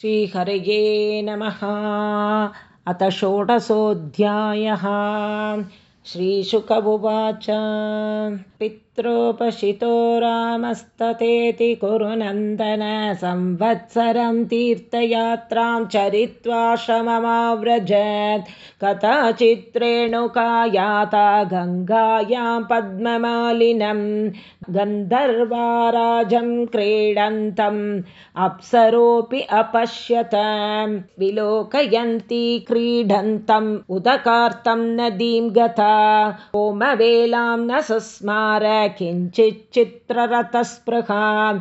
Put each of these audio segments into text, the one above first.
श्रीहरये नमः। अथ षोडशोऽध्यायः। श्रीशुक उवाच पित्रोपशितो रामस्ततेति कुरुनन्दन संवत्सरं तीर्थयात्रां चरित्वाश्रममाव्रजत्। कथाचित्रेणुकायाता गङ्गायां पद्ममालिनं गन्धर्वाराजं क्रीडन्तम् अप्सरोऽपि अपश्यत। विलोकयन्ती क्रीडन्तम् उदकार्तं नदीं गता। होमवेलां न सुस्मार किञ्चिच्चित्ररथस्पृहा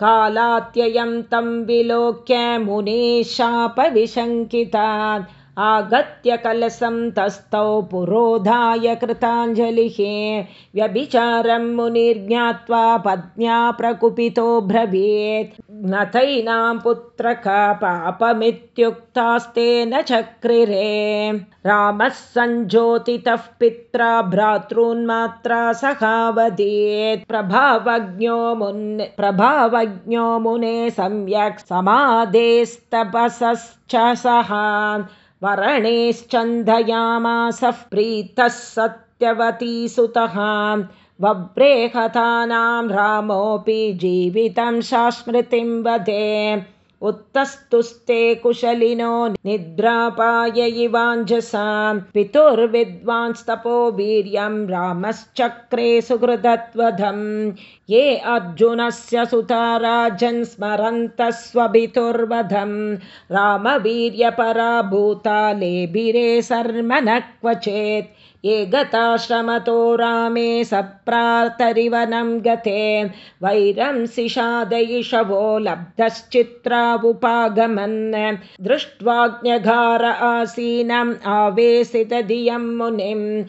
कालात्ययं तं विलोक्य मुनेशापविशङ्किता आगत्य कलशं तस्थौ पुरोधाय कृताञ्जलिः। व्यभिचारं मुनिर्ज्ञात्वा पत्न्या प्रकुपितो ब्रवीत् नथैनां पुत्रक पापमित्युक्तास्तेन चक्रिरे। रामः सञ्ज्योतितः पित्रा भ्रातॄन्मात्रा सखावदेत्। प्रभावज्ञो मुन् प्रभावज्ञो मुने सम्यक् समादेस्तपसश्च सः वरणेश्चन्दयामासः प्रीतः सत्यवती सुतः वव्रेहतानां रामोऽपि जीवितं शास्मृतिं वदे उत्तस्तुस्ते कुशलिनो निद्रापाय इवाञ्जसां पितुर्विद्वांस्तपो वीर्यं रामश्चक्रे सुहृदत्वधं। ये अर्जुनस्य सुता राजन् स्मरन्तः स्वपितुर्वधं। रामवीर्यपराभूता लेभिरे शर्म न क्वचेत् ये गताश्रमतो रामे सप्रातरिवनं गते। वैरं सिषादयिषवो दृष्ट्वाज्ञघार आसीनम् आवेशितधियं मुनिम्।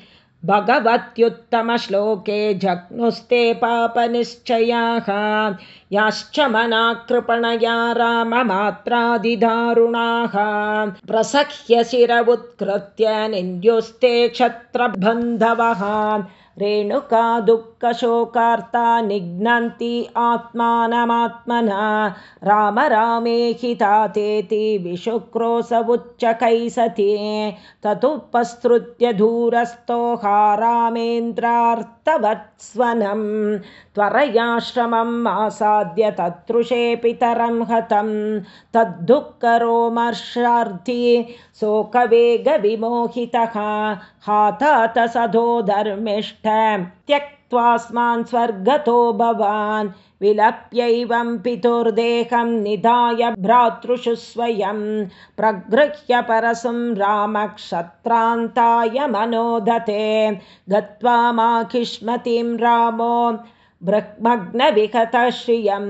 भगवत्युत्तमश्लोके जग्नुस्ते पापनिश्चयाः। याश्च मनाकृपणया राममात्रादिदारुणाः। प्रसह्य शिर उत्कृत्य निन्द्युस्ते क्षत्रबन्धवः रेणुका दुःखशोकार्ता निघ्नन्ति आत्मानमात्मना। राम रामे हितातेति विशुक्रोशवुच्चकै सति ततुपसृत्य दूरस्थोहा रामेन्द्रार्तवत्स्वनं त्वरयाश्रमम् आसाद्य तत्रुषे पितरं हतं तद्दुःखरोमर्षार्थी शोकवेगविमोहितः। हातात सधो धर्मिष्ठ त्यक्त्वास्मान् स्वर्गतो भवान् विलप्यैवं पितुर्देहं निधाय भ्रातृषु स्वयं प्रगृह्य परशुं रामक्षत्रान्ताय मनोदते गत्वा माखिष्मतीं रामो ब्रह्मग्नविहतश्रियं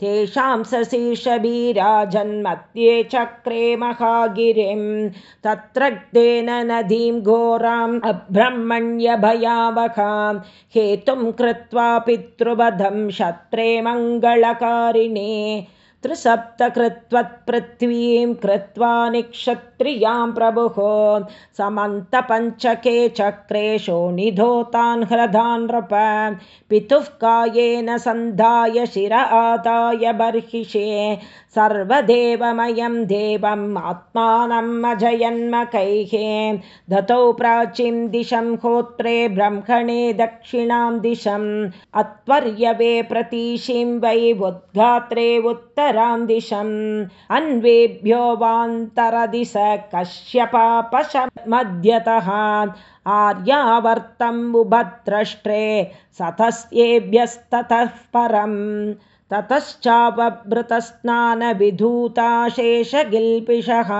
तेषां सशीर्षभिराजन्मध्ये चक्रे महागिरिं तत्रग्धेन नदीं घोराम् अब्रह्मण्यभयावहां हेतुं कृत्वा पितृवधं क्षत्रे मङ्गलकारिणे त्रिसप्तकृत्वत्पृथ्वीं कृत्वा निक्षत्रियां प्रभुः। समन्तपञ्चके चक्रेशो निधोतान् ह्रदान् नृप। पितुः कायेन सन्धाय शिर आदाय बर्हिषे। सर्वदेवमयं देवम् आत्मानम् अजयन्मकैः। दतौ प्राचीं दिशं होत्रे ब्रह्मणे दक्षिणां दिशम्। अत्वर्यवे प्रतीशीं वै उद्घात्रे उत्तर दिशम्। अन्वेभ्यो वान्तरदिश कश्यपापशमध्यतः आर्यावर्तम्बुभद्रष्ट्रे सतस्येभ्यस्ततः परम्। ततश्चापभृतस्नानविधूताशेषगिल्पिषः।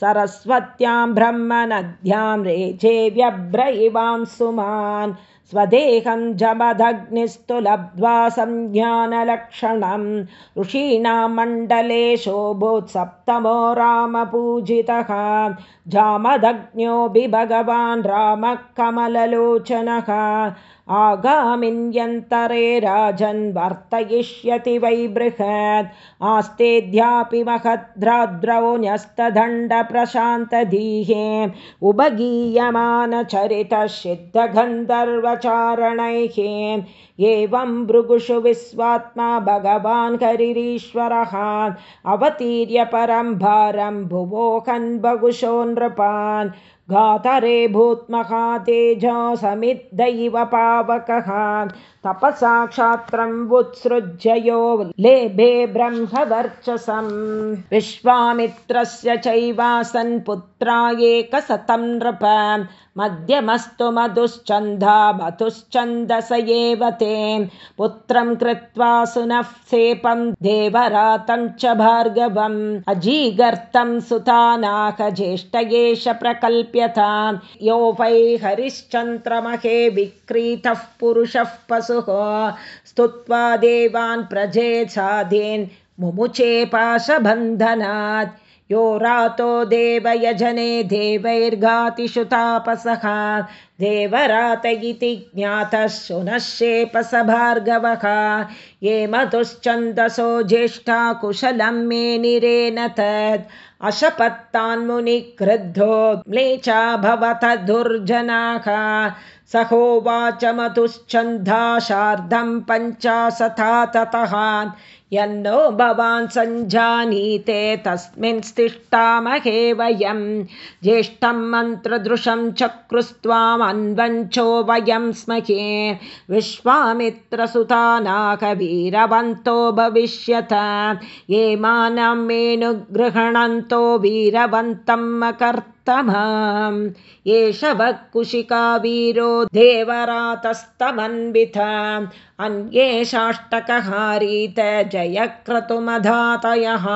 सरस्वत्यां ब्रह्मनद्यां रेचे व्यभ्रयिवां सुमान् स्वदेहं जमदग्निस्तु लब्ध्वा संज्ञानलक्षणं ऋषीणां मण्डले शोभोत्सप्तमो रामपूजितः जामदग्न्योऽपि भगवान् रामः कमललोचनः आगामिन्यन्तरे राजन् वर्तयिष्यति वै बृहत्। आस्तेऽध्यापि महद्राद्रौ न्यस्तदण्डप्रशान्तधीहे उपगीयमानचरितसिद्धगन्धर्वचारणैः एवं भृगुषु विश्वात्मा भगवान् हरिरीश्वरः। अवतीर्य परं भारं भुवोहन् बहुशो नृपान् घातरे भूत्महातेजो समिद्दैव पावकः तपसाक्षात्रम् उत्सृज्य लेभे ब्रह्मवर्चसम् विश्वामित्रस्य चैवासन् पुत्रा नृप। मध्यमस्तु मधुश्चन्दा मधुश्चन्दस एव ते। पुत्रं कृत्वा सुनः सेपं देवरातं च भार्गवम्। अजीगर्तं ज्येष्ठ एष प्रकल्प्यता यो वै हरिश्चन्द्रमहे विक्रीतः पुरुषः पशु स्तुत्वा देवान् प्रजेत्साधीन् मुमुचे पाशबन्धनात्। यो रातो देवयजने देवैर्घातिषु तापसः। देवरात इति ज्ञातः शुनश्येपस भार्गवः ये मधुश्चन्दसो ज्येष्ठा कुशलं मे निरेन तत् अशपत्तान्मुनिक्रुद्धो म्लेचा भवत दुर्जनाः। सहोवाच मधुश्चन्दाशार्धं पञ्चाशथा ततः यन्नो भवान् सञ्जानीते तस्मिन् स्तिष्ठामहे वयं। ज्येष्ठं मन्त्रदृशं चक्रुस्त्वामन्वञ्चो वयं स्महे। विश्वामित्रसुतानाकवीरवन्तो भविष्यत। ये मानं मेनुगृहणन्तो वीरवन्तम् अकर्त एष वः कुशिका वीरो देवरातस्तमन्वित अन्येषाष्टकहारीत जयक्रतुमधातयः।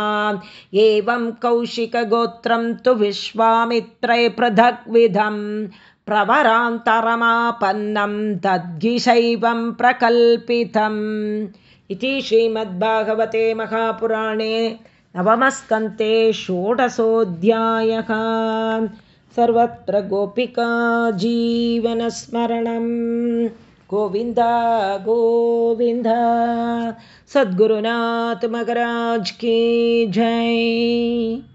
एवं कौशिकगोत्रं तु विश्वामित्रै पृथग्विधम्। प्रवरान्तरमापन्नं तद्गिशैवं प्रकल्पितम्। इति श्रीमद्भागवते महापुराणे नवमस्कन्ते षोडशोऽध्यायः। सर्वत्र गोपिका जीवनस्मरणं गोविन्द गोविन्द। सद्गुरुनाथ की जय